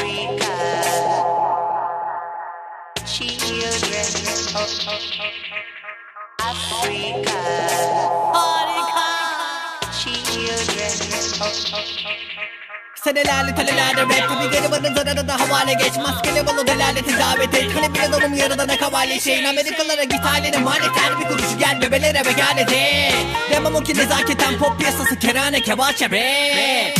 Africa. Children of Africa. Africa. Children of Africa. Senelerli telelerde rap gibi geri varın zarara da havale geç Maskeli balo delerle tezahürat et Hani bir adamım yarıda ne kavale şeyin Amerikalara git ailenin maneter bir kuruşu gel bebelere vegan et Demem o ki nezaketten pop piyasası kerane kebaçe rap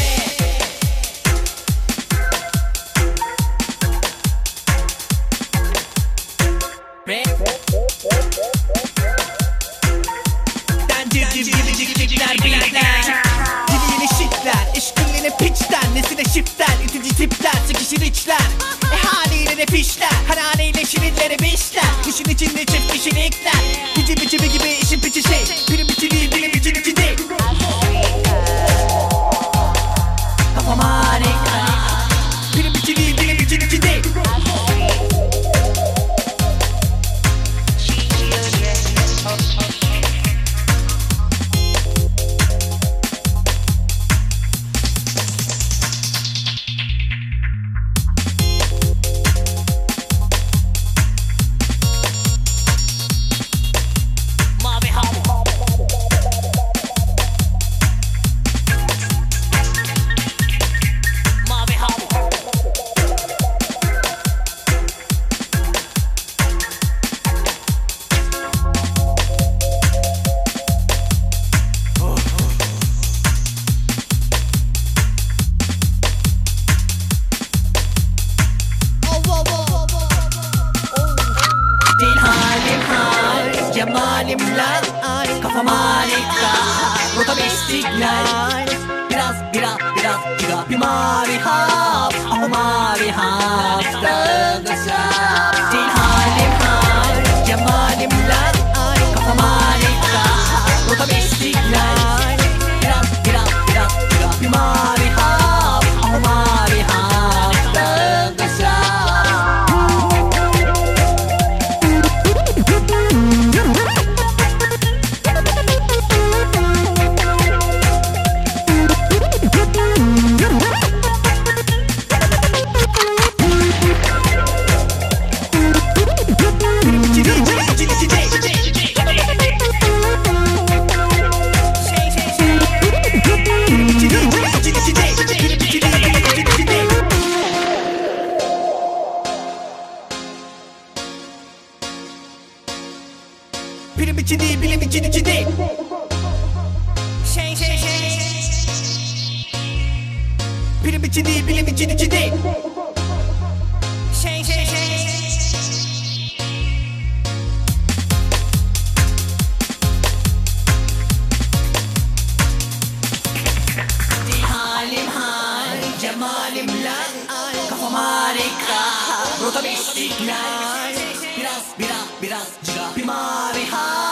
tipler Sıkışır içler. E haliyle ne fişler. Her haliyle şirinleri bişler İşin içinde Cemalim lan ay Kafam harika. Rotam istiklal Biraz biraz biraz biraz Bir mavi hap Ama mavi hap Bilim için değil, bilim için için değil. Şey şey şey. Bilim için değil, bilim için için değil. Şey şey şey. Halim hal, cemalim lan Kafam harika, rotam istiklal Biraz biraz biraz ciga bir mavi hal